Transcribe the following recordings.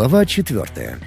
Глава четвертая.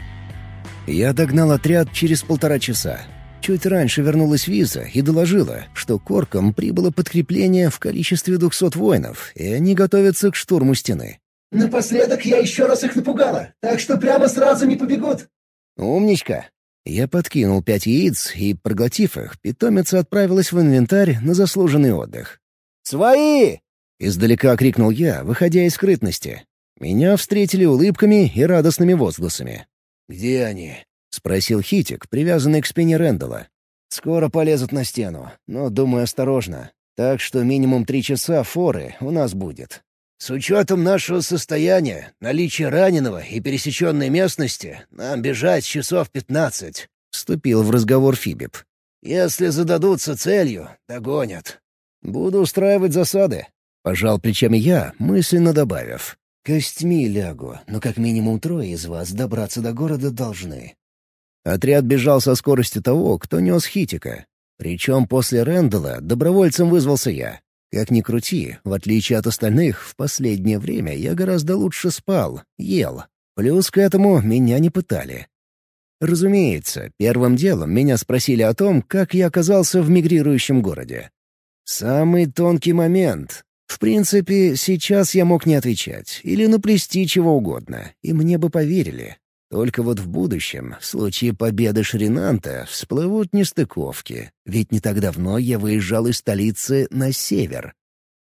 Я догнал отряд через полтора часа. Чуть раньше вернулась виза и доложила, что корком прибыло подкрепление в количестве двухсот воинов, и они готовятся к штурму стены. «Напоследок я еще раз их напугала, так что прямо сразу не побегут». «Умничка!» Я подкинул пять яиц, и, проглотив их, питомица отправилась в инвентарь на заслуженный отдых. «Свои!» — издалека крикнул я, выходя из скрытности. Меня встретили улыбками и радостными возгласами. «Где они?» — спросил Хитик, привязанный к спине Рэндала. «Скоро полезут на стену, но, думаю, осторожно. Так что минимум три часа форы у нас будет». «С учетом нашего состояния, наличия раненого и пересеченной местности, нам бежать часов пятнадцать», — вступил в разговор Фибип. «Если зададутся целью, догонят». «Буду устраивать засады», — пожал плечами я, мысленно добавив. «Костьми лягу, но как минимум трое из вас добраться до города должны». Отряд бежал со скоростью того, кто нес Хитика. Причем после Рэндала добровольцем вызвался я. Как ни крути, в отличие от остальных, в последнее время я гораздо лучше спал, ел. Плюс к этому меня не пытали. Разумеется, первым делом меня спросили о том, как я оказался в мигрирующем городе. Самый тонкий момент. В принципе, сейчас я мог не отвечать или наплести чего угодно, и мне бы поверили. Только вот в будущем, в случае победы Шринанта, всплывут нестыковки, ведь не так давно я выезжал из столицы на север.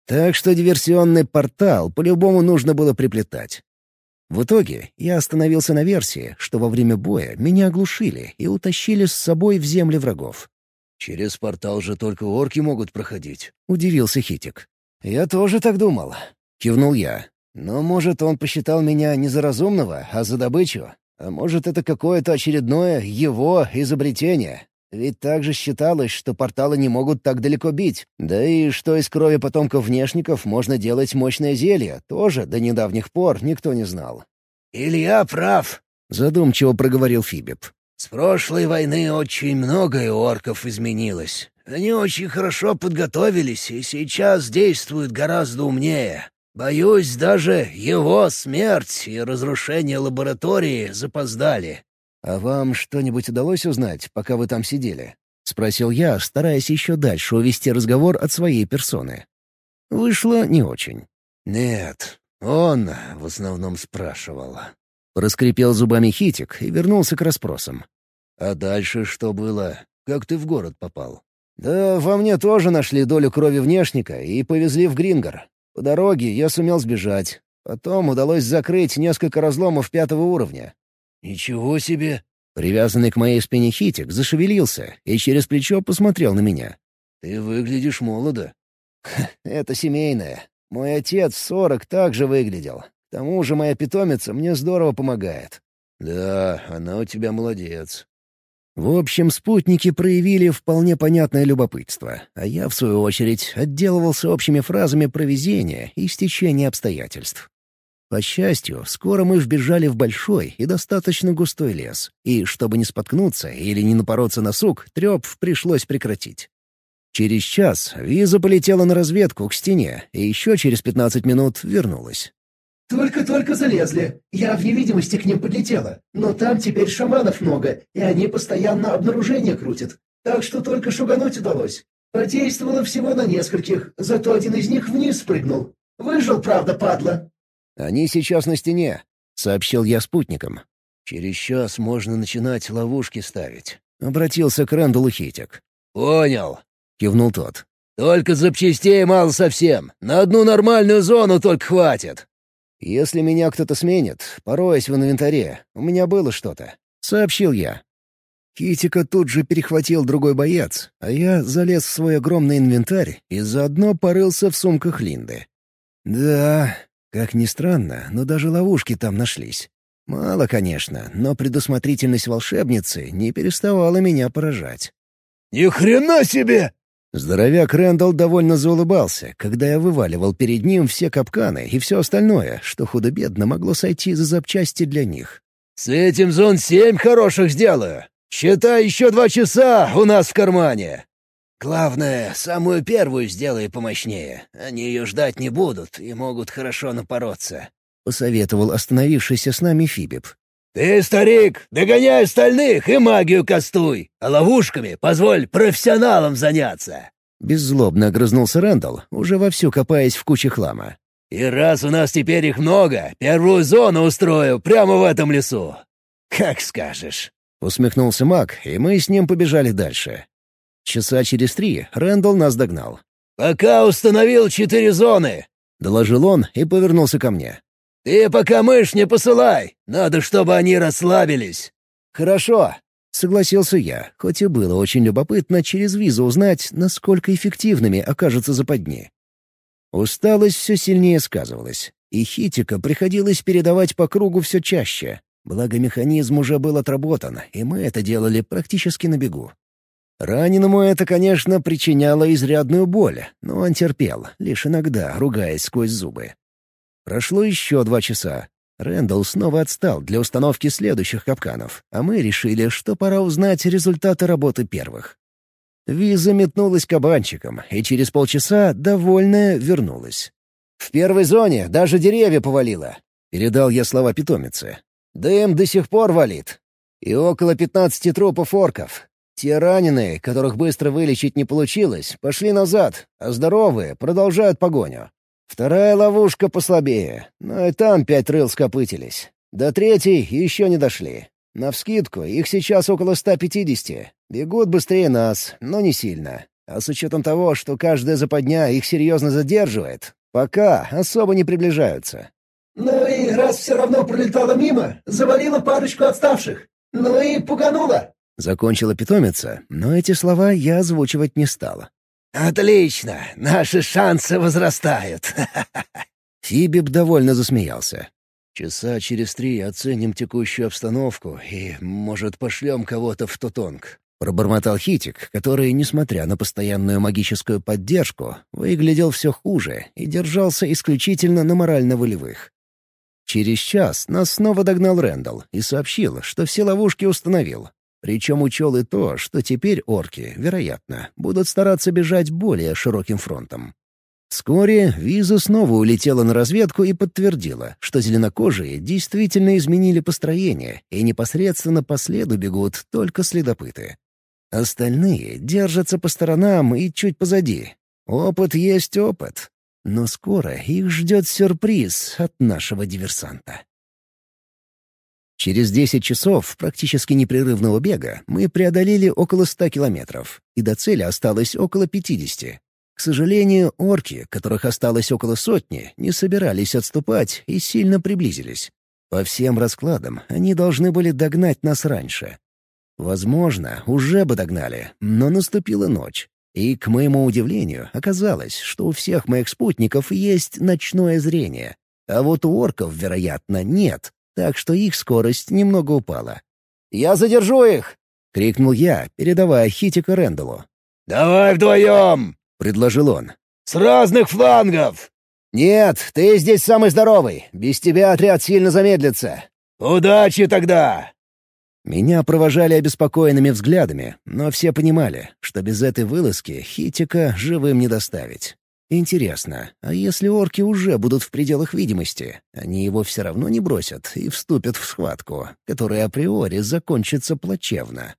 Так что диверсионный портал по-любому нужно было приплетать. В итоге я остановился на версии, что во время боя меня оглушили и утащили с собой в земли врагов. «Через портал же только орки могут проходить», — удивился Хитик. «Я тоже так думал», — кивнул я. «Но, может, он посчитал меня не за разумного, а за добычу, а может, это какое-то очередное его изобретение? Ведь также считалось, что порталы не могут так далеко бить. Да и что из крови потомков внешников можно делать мощное зелье, тоже до недавних пор никто не знал. «Илья прав», — задумчиво проговорил Фибип. «С прошлой войны очень многое орков изменилось. Они очень хорошо подготовились и сейчас действуют гораздо умнее. Боюсь, даже его смерть и разрушение лаборатории запоздали». «А вам что-нибудь удалось узнать, пока вы там сидели?» — спросил я, стараясь еще дальше увести разговор от своей персоны. Вышло не очень. «Нет, он в основном спрашивал». Проскрипел зубами Хитик и вернулся к расспросам. «А дальше что было? Как ты в город попал?» «Да во мне тоже нашли долю крови внешника и повезли в Грингар. По дороге я сумел сбежать. Потом удалось закрыть несколько разломов пятого уровня. «Ничего себе!» Привязанный к моей спине хитик зашевелился и через плечо посмотрел на меня. «Ты выглядишь молодо». «Это семейное. Мой отец в сорок также выглядел. К тому же моя питомица мне здорово помогает». «Да, она у тебя молодец. В общем, спутники проявили вполне понятное любопытство, а я, в свою очередь, отделывался общими фразами про везение и стечение обстоятельств. По счастью, скоро мы вбежали в большой и достаточно густой лес, и, чтобы не споткнуться или не напороться на сук, трёп пришлось прекратить. Через час Виза полетела на разведку к стене, и еще через пятнадцать минут вернулась. «Только-только залезли. Я в невидимости к ним подлетела. Но там теперь шаманов много, и они постоянно обнаружение крутят. Так что только шугануть удалось. Подействовало всего на нескольких, зато один из них вниз спрыгнул. Выжил, правда, падла». «Они сейчас на стене», — сообщил я спутникам. «Через час можно начинать ловушки ставить», — обратился к Рэндалу Хитик. «Понял», — кивнул тот. «Только запчастей мало совсем. На одну нормальную зону только хватит». «Если меня кто-то сменит, пороюсь в инвентаре. У меня было что-то», — сообщил я. Китика тут же перехватил другой боец, а я залез в свой огромный инвентарь и заодно порылся в сумках Линды. Да, как ни странно, но даже ловушки там нашлись. Мало, конечно, но предусмотрительность волшебницы не переставала меня поражать. «Ни хрена себе!» Здоровяк Рэндалл довольно заулыбался, когда я вываливал перед ним все капканы и все остальное, что худо-бедно могло сойти за запчасти для них. «С этим зон семь хороших сделаю. Считай, еще два часа у нас в кармане. Главное, самую первую сделай помощнее. Они ее ждать не будут и могут хорошо напороться», — посоветовал остановившийся с нами Фибип. «Ты, старик, догоняй остальных и магию кастуй, а ловушками позволь профессионалам заняться!» Беззлобно огрызнулся Рэндалл, уже вовсю копаясь в куче хлама. «И раз у нас теперь их много, первую зону устрою прямо в этом лесу. Как скажешь». Усмехнулся маг, и мы с ним побежали дальше. Часа через три Рэндалл нас догнал. «Пока установил четыре зоны», — доложил он и повернулся ко мне. «Ты пока мышь не посылай, надо, чтобы они расслабились». «Хорошо», — согласился я, хоть и было очень любопытно через визу узнать, насколько эффективными окажутся западни. Усталость все сильнее сказывалась, и Хитика приходилось передавать по кругу все чаще. Благо механизм уже был отработан, и мы это делали практически на бегу. Раненому это, конечно, причиняло изрядную боль, но он терпел, лишь иногда ругаясь сквозь зубы. Прошло еще два часа. Рэндалл снова отстал для установки следующих капканов, а мы решили, что пора узнать результаты работы первых. Виза метнулась кабанчиком, и через полчаса, довольная, вернулась. «В первой зоне даже деревья повалило», — передал я слова питомицы. «Дым до сих пор валит. И около пятнадцати трупов орков. Те раненые, которых быстро вылечить не получилось, пошли назад, а здоровые продолжают погоню. Вторая ловушка послабее, но и там пять рыл скопытились. До третьей еще не дошли. Навскидку, их сейчас около 150. Бегут быстрее нас, но не сильно. А с учетом того, что каждая западня их серьезно задерживает, пока особо не приближаются. «Ну и раз все равно пролетала мимо, завалила парочку отставших. Ну и пуганула!» Закончила питомица, но эти слова я озвучивать не стала. «Отлично! Наши шансы возрастают!» Фибиб довольно засмеялся. Часа через три оценим текущую обстановку и, может, пошлем кого-то в Тутонг. Пробормотал Хитик, который, несмотря на постоянную магическую поддержку, выглядел все хуже и держался исключительно на морально-волевых. Через час нас снова догнал Рэндалл и сообщил, что все ловушки установил. Причем учел и то, что теперь орки, вероятно, будут стараться бежать более широким фронтом. Вскоре Виза снова улетела на разведку и подтвердила, что зеленокожие действительно изменили построение, и непосредственно по следу бегут только следопыты. Остальные держатся по сторонам и чуть позади. Опыт есть опыт. Но скоро их ждет сюрприз от нашего диверсанта. Через 10 часов практически непрерывного бега мы преодолели около 100 километров, и до цели осталось около 50. К сожалению, орки, которых осталось около сотни, не собирались отступать и сильно приблизились. По всем раскладам они должны были догнать нас раньше. Возможно, уже бы догнали, но наступила ночь. И, к моему удивлению, оказалось, что у всех моих спутников есть ночное зрение. А вот у орков, вероятно, нет, так что их скорость немного упала. «Я задержу их!» — крикнул я, передавая Хитика Рэндаллу. «Давай вдвоем!» — предложил он. «С разных флангов!» «Нет, ты здесь самый здоровый. Без тебя отряд сильно замедлится». «Удачи тогда!» Меня провожали обеспокоенными взглядами, но все понимали, что без этой вылазки Хитика живым не доставить. Интересно, а если орки уже будут в пределах видимости, они его все равно не бросят и вступят в схватку, которая априори закончится плачевно.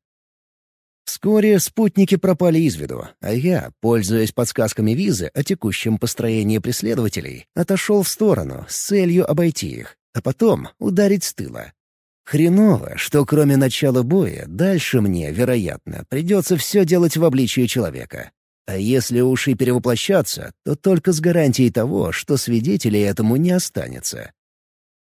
Вскоре спутники пропали из виду, а я, пользуясь подсказками визы о текущем построении преследователей, отошел в сторону с целью обойти их, а потом ударить с тыла. Хреново, что кроме начала боя, дальше мне, вероятно, придется все делать в обличии человека. А если уж и перевоплощаться, то только с гарантией того, что свидетелей этому не останется.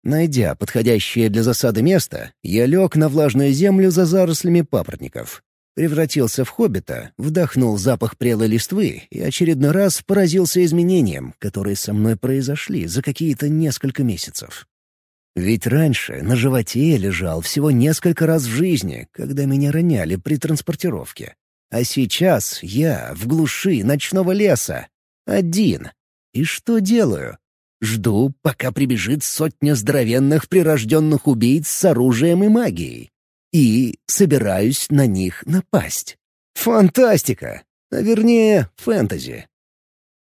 Найдя подходящее для засады место, я лег на влажную землю за зарослями папоротников Превратился в хоббита, вдохнул запах прелой листвы и очередной раз поразился изменениям, которые со мной произошли за какие-то несколько месяцев. Ведь раньше на животе лежал всего несколько раз в жизни, когда меня роняли при транспортировке. А сейчас я в глуши ночного леса. Один. И что делаю? Жду, пока прибежит сотня здоровенных прирожденных убийц с оружием и магией и собираюсь на них напасть. Фантастика! А вернее, фэнтези.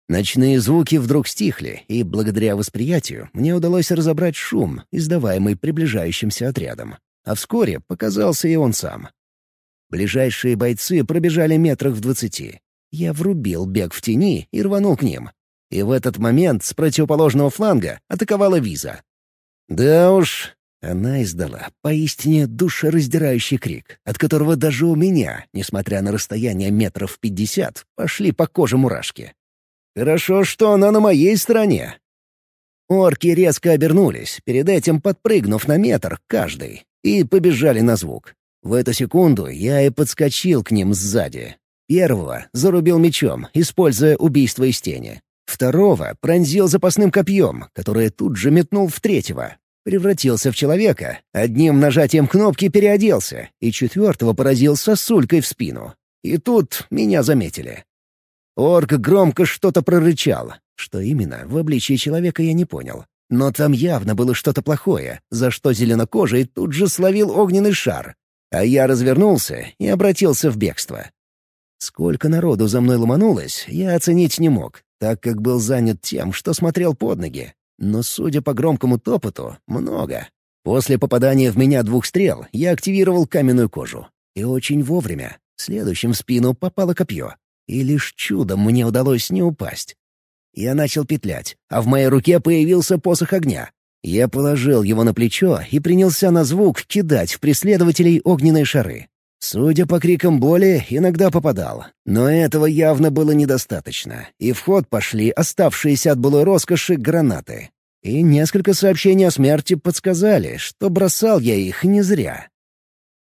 Ночные звуки вдруг стихли, и благодаря восприятию мне удалось разобрать шум, издаваемый приближающимся отрядом. а вскоре показался и он сам. Ближайшие бойцы пробежали метрах в двадцати. Я врубил бег в тени и рванул к ним. И в этот момент с противоположного фланга атаковала Виза. Да уж, она издала поистине душераздирающий крик, от которого даже у меня, несмотря на расстояние метров пятьдесят, пошли по коже мурашки. Хорошо, что она на моей стороне. Орки резко обернулись, перед этим подпрыгнув на метр каждый, и побежали на звук. В эту секунду я и подскочил к ним сзади. Первого зарубил мечом, используя убийство из тени. Второго пронзил запасным копьем, которое тут же метнул в третьего. Превратился в человека, одним нажатием кнопки переоделся, и четвертого поразил сосулькой в спину. И тут меня заметили. Орк громко что-то прорычал. Что именно, в обличии человека я не понял. Но там явно было что-то плохое, за что зеленокожий тут же словил огненный шар. А я развернулся и обратился в бегство. Сколько народу за мной ломанулось, я оценить не мог, так как был занят тем, что смотрел под ноги. Но, судя по громкому топоту, много. После попадания в меня двух стрел я активировал каменную кожу. И очень вовремя. Следующим в спину попало копье. И лишь чудом мне удалось не упасть. Я начал петлять, а в моей руке появился посох огня. Я положил его на плечо и принялся на звук кидать в преследователей огненные шары. Судя по крикам боли, иногда попадал. Но этого явно было недостаточно, и в ход пошли оставшиеся от былой роскоши гранаты. И несколько сообщений о смерти подсказали, что бросал я их не зря.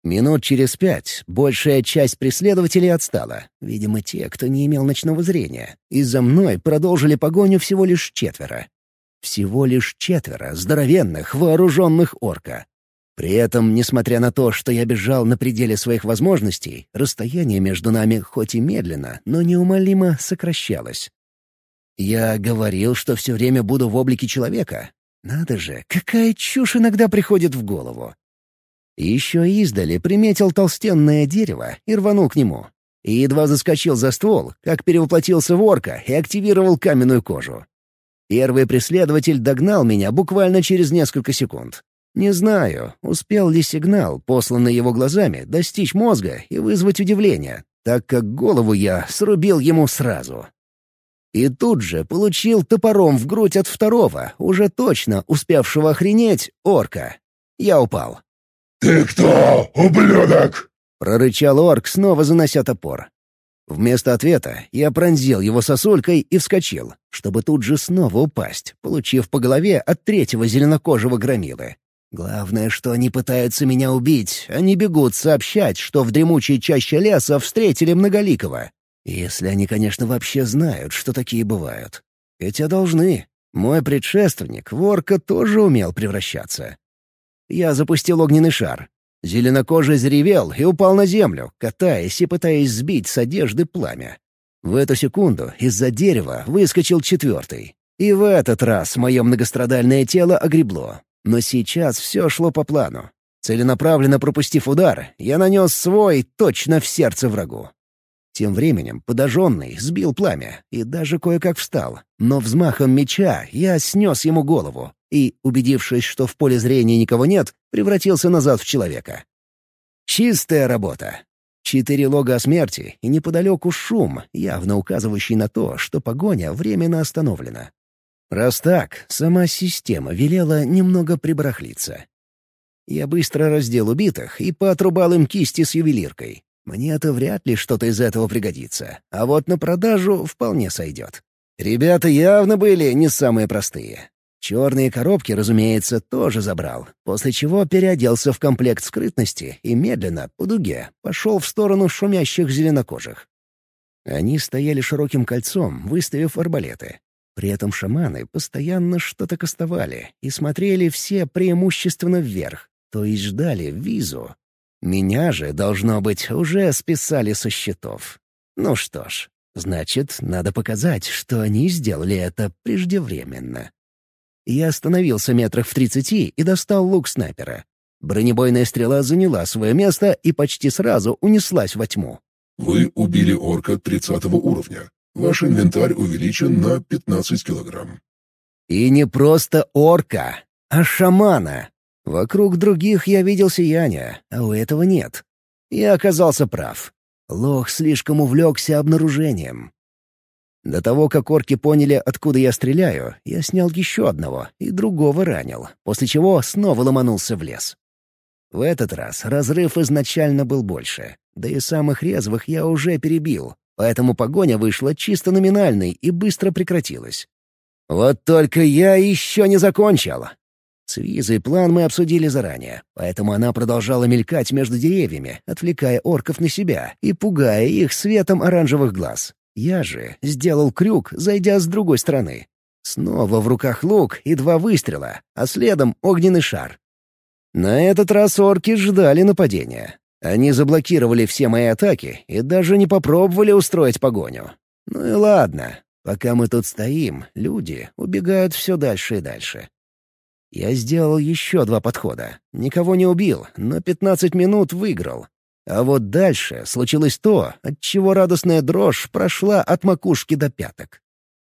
Минут через пять большая часть преследователей отстала, видимо, те, кто не имел ночного зрения, и за мной продолжили погоню всего лишь четверо. Всего лишь четверо здоровенных, вооруженных орка. При этом, несмотря на то, что я бежал на пределе своих возможностей, расстояние между нами хоть и медленно, но неумолимо сокращалось. Я говорил, что все время буду в облике человека. Надо же, какая чушь иногда приходит в голову. Еще издали приметил толстенное дерево и рванул к нему. И едва заскочил за ствол, как перевоплотился в орка и активировал каменную кожу. Первый преследователь догнал меня буквально через несколько секунд. Не знаю, успел ли сигнал, посланный его глазами, достичь мозга и вызвать удивление, так как голову я срубил ему сразу. И тут же получил топором в грудь от второго, уже точно успевшего охренеть, орка. Я упал. «Ты кто, ублюдок?» — прорычал орк, снова занося топор. Вместо ответа я пронзил его сосулькой и вскочил, чтобы тут же снова упасть, получив по голове от третьего зеленокожего громилы. Главное, что они пытаются меня убить, они бегут сообщать, что в дремучей чаще леса встретили Многоликого. Если они, конечно, вообще знают, что такие бывают. Хотя должны. Мой предшественник, Ворка, тоже умел превращаться. Я запустил огненный шар. Зеленокожий заревел и упал на землю, катаясь и пытаясь сбить с одежды пламя. В эту секунду из-за дерева выскочил четвертый. И в этот раз мое многострадальное тело огребло, но сейчас все шло по плану. Целенаправленно пропустив удар, я нанес свой точно в сердце врагу. Тем временем подожженный сбил пламя и даже кое-как встал, но взмахом меча я снес ему голову и, убедившись, что в поле зрения никого нет, превратился назад в человека. Чистая работа. Четыре лога о смерти и неподалеку шум, явно указывающий на то, что погоня временно остановлена. Раз так, сама система велела немного прибарахлиться. Я быстро раздел убитых и поотрубал им кисти с ювелиркой. Мне-то вряд ли что-то из этого пригодится, а вот на продажу вполне сойдет. Ребята явно были не самые простые. Черные коробки, разумеется, тоже забрал, после чего переоделся в комплект скрытности и медленно, по дуге, пошел в сторону шумящих зеленокожих. Они стояли широким кольцом, выставив арбалеты. При этом шаманы постоянно что-то кастовали и смотрели все преимущественно вверх, то есть ждали визу. Меня же, должно быть, уже списали со счетов. Ну что ж, значит, надо показать, что они сделали это преждевременно. Я остановился метрах в тридцати и достал лук снайпера. Бронебойная стрела заняла свое место и почти сразу унеслась во тьму. «Вы убили орка тридцатого уровня. Ваш инвентарь увеличен на 15 килограмм. И не просто орка, а шамана. Вокруг других я видел сияние, а у этого нет. Я оказался прав. Лох слишком увлекся обнаружением. До того, как орки поняли, откуда я стреляю, я снял еще одного и другого ранил, после чего снова ломанулся в лес. В этот раз разрыв изначально был больше, да и самых резвых я уже перебил, поэтому погоня вышла чисто номинальной и быстро прекратилась. Вот только я еще не закончил. С Визой план мы обсудили заранее, поэтому она продолжала мелькать между деревьями, отвлекая орков на себя и пугая их светом оранжевых глаз. Я же сделал крюк, зайдя с другой стороны. Снова в руках лук и два выстрела, а следом огненный шар. На этот раз орки ждали нападения. Они заблокировали все мои атаки и даже не попробовали устроить погоню. Ну и ладно, пока мы тут стоим, люди убегают все дальше и дальше. Я сделал еще два подхода. Никого не убил, но 15 минут выиграл. А вот дальше случилось то, от чего радостная дрожь прошла от макушки до пяток.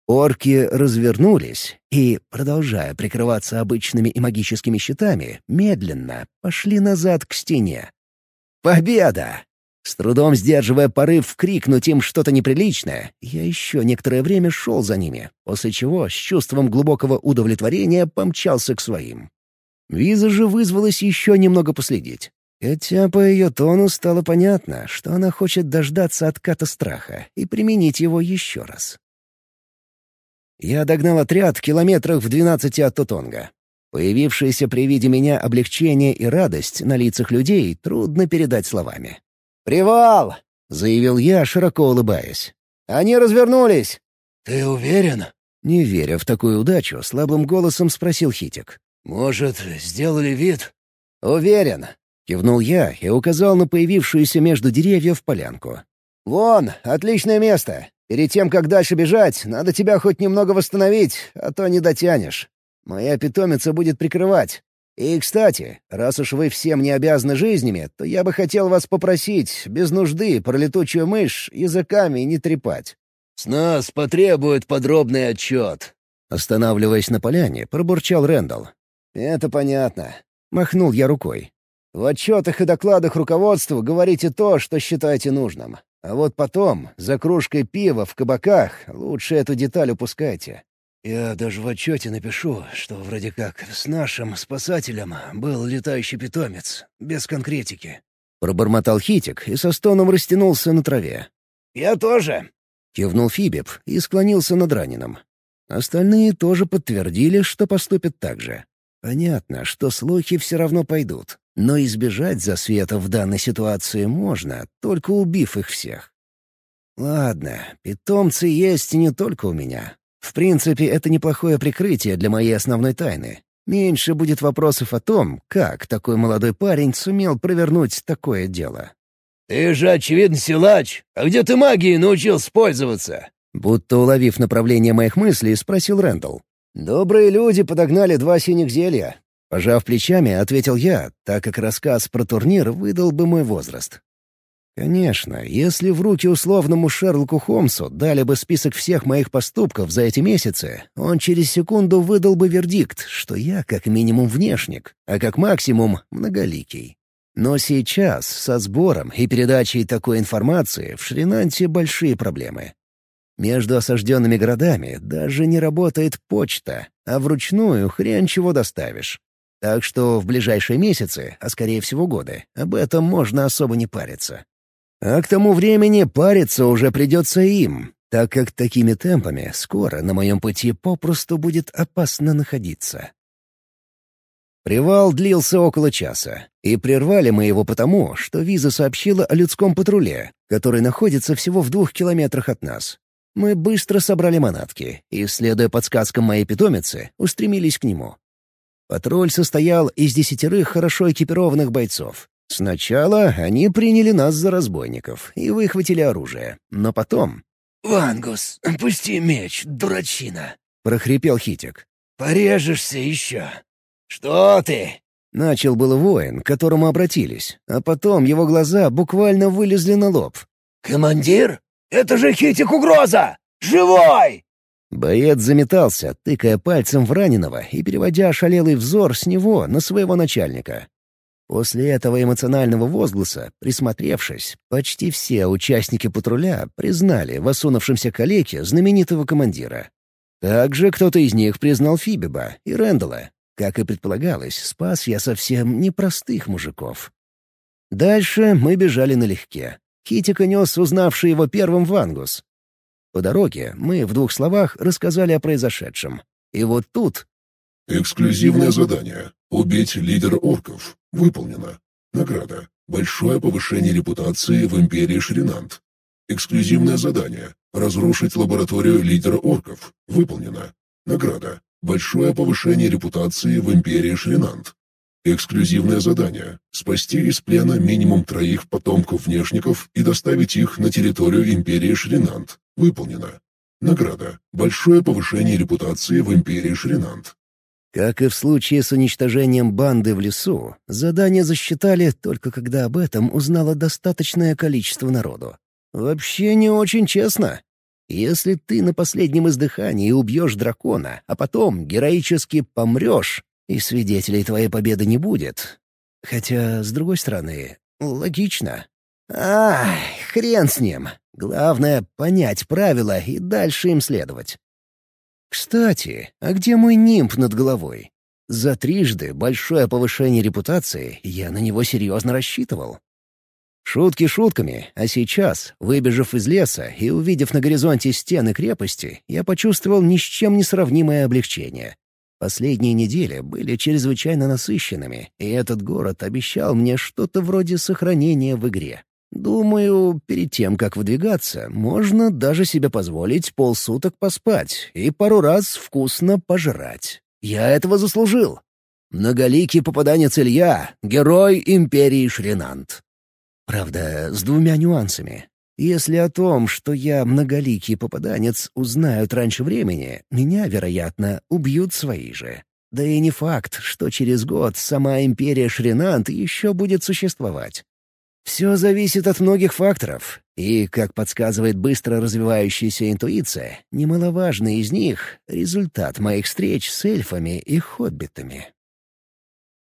Орки развернулись и, продолжая прикрываться обычными и магическими щитами, медленно пошли назад к стене. «Победа!» С трудом сдерживая порыв крикнуть им что-то неприличное, я еще некоторое время шел за ними, после чего с чувством глубокого удовлетворения помчался к своим. Виза же вызвалась еще немного последить. Хотя по ее тону стало понятно, что она хочет дождаться отката страха и применить его еще раз. Я догнал отряд в километрах в двенадцати от Тутонга. Появившееся при виде меня облегчение и радость на лицах людей трудно передать словами. «Привал!» — заявил я, широко улыбаясь. «Они развернулись!» «Ты уверен?» Не веря в такую удачу, слабым голосом спросил Хитик. «Может, сделали вид?» «Уверен», — кивнул я и указал на появившуюся между деревьев полянку. «Вон, отличное место. Перед тем, как дальше бежать, надо тебя хоть немного восстановить, а то не дотянешь. Моя питомица будет прикрывать. И, кстати, раз уж вы всем не обязаны жизнями, то я бы хотел вас попросить, без нужды про летучую мышь языками не трепать». «С нас потребует подробный отчет», — останавливаясь на поляне, пробурчал Рэндалл. «Это понятно», — махнул я рукой. «В отчетах и докладах руководству говорите то, что считаете нужным. А вот потом, за кружкой пива в кабаках, лучше эту деталь упускайте. Я даже в отчете напишу, что вроде как с нашим спасателем был летающий питомец, без конкретики. Пробормотал Хитик и со стоном растянулся на траве. «Я тоже!» — кивнул Фибип и склонился над раненым. Остальные тоже подтвердили, что поступят так же. Понятно, что слухи все равно пойдут, но избежать засвета в данной ситуации можно, только убив их всех. Ладно, питомцы есть не только у меня, в принципе, это неплохое прикрытие для моей основной тайны. Меньше будет вопросов о том, как такой молодой парень сумел провернуть такое дело. «Ты же, очевидно, силач. А где ты магией научился пользоваться?» Будто уловив направление моих мыслей, спросил Рэндалл. «Добрые люди подогнали два синих зелья». Пожав плечами, ответил я, так как рассказ про турнир выдал бы мой возраст. Конечно, если в руки условному Шерлоку Холмсу дали бы список всех моих поступков за эти месяцы, он через секунду выдал бы вердикт, что я как минимум внешник, а как максимум многоликий. Но сейчас со сбором и передачей такой информации в Шринанте большие проблемы. Между осажденными городами даже не работает почта, а вручную хрен чего доставишь. Так что в ближайшие месяцы, а скорее всего годы, об этом можно особо не париться. А к тому времени париться уже придется им, так как такими темпами скоро на моем пути попросту будет опасно находиться. Привал длился около часа, и прервали мы его потому, что Виза сообщила о людском патруле, который находится всего в двух километрах от нас. Мы быстро собрали манатки и, следуя подсказкам моей питомицы, устремились к нему. Патруль состоял из десятерых хорошо экипированных бойцов, Сначала они приняли нас за разбойников и выхватили оружие, но потом... «Вангус, пусти меч, дурачина!» — прохрипел Хитик. «Порежешься еще!» «Что ты?» — начал было воин, к которому обратились, а потом его глаза буквально вылезли на лоб. «Командир? Это же Хитик угроза! Живой!» Боец заметался, тыкая пальцем в раненого и переводя ошалелый взор с него на своего начальника. После этого эмоционального возгласа, присмотревшись, почти все участники патруля признали в осунувшемся калеке знаменитого командира. Также кто-то из них признал Фибиба и Рэндала. Как и предполагалось, спас я совсем непростых мужиков. Дальше мы бежали налегке. Хитика нес узнавший его первым в Ангус. По дороге мы в двух словах рассказали о произошедшем. И вот тут... Эксклюзивное задание. Убить лидера орков. Выполнено. Награда. Большое повышение репутации в Империи Шринант. Эксклюзивное задание. Разрушить лабораторию лидера орков. Выполнено. Награда. Большое повышение репутации в Империи Шринант. Эксклюзивное задание – спасти из плена минимум троих потомков внешников и доставить их на территорию Империи Шринант. Выполнено. Награда – большое повышение репутации в Империи Шринант. Как и в случае с уничтожением банды в лесу, задание засчитали только когда об этом узнало достаточное количество народу. Вообще не очень честно. Если ты на последнем издыхании убьешь дракона, а потом героически помрешь, и свидетелей твоей победы не будет. Хотя, с другой стороны, логично. Ай, хрен с ним. Главное — понять правила и дальше им следовать. Кстати, а где мой нимб над головой? За трижды большое повышение репутации я на него серьезно рассчитывал. Шутки шутками, а сейчас, выбежав из леса и увидев на горизонте стены крепости, я почувствовал ни с чем не сравнимое облегчение. Последние недели были чрезвычайно насыщенными, и этот город обещал мне что-то вроде сохранения в игре. Думаю, перед тем, как выдвигаться, можно даже себе позволить полсуток поспать и пару раз вкусно пожрать. Я этого заслужил. Многоликий попаданец Илья — герой империи Шринант. Правда, с двумя нюансами. Если о том, что я многоликий попаданец, узнают раньше времени, меня, вероятно, убьют свои же. Да и не факт, что через год сама империя Шринант еще будет существовать. Все зависит от многих факторов, и, как подсказывает быстро развивающаяся интуиция, немаловажный из них — результат моих встреч с эльфами и хоббитами.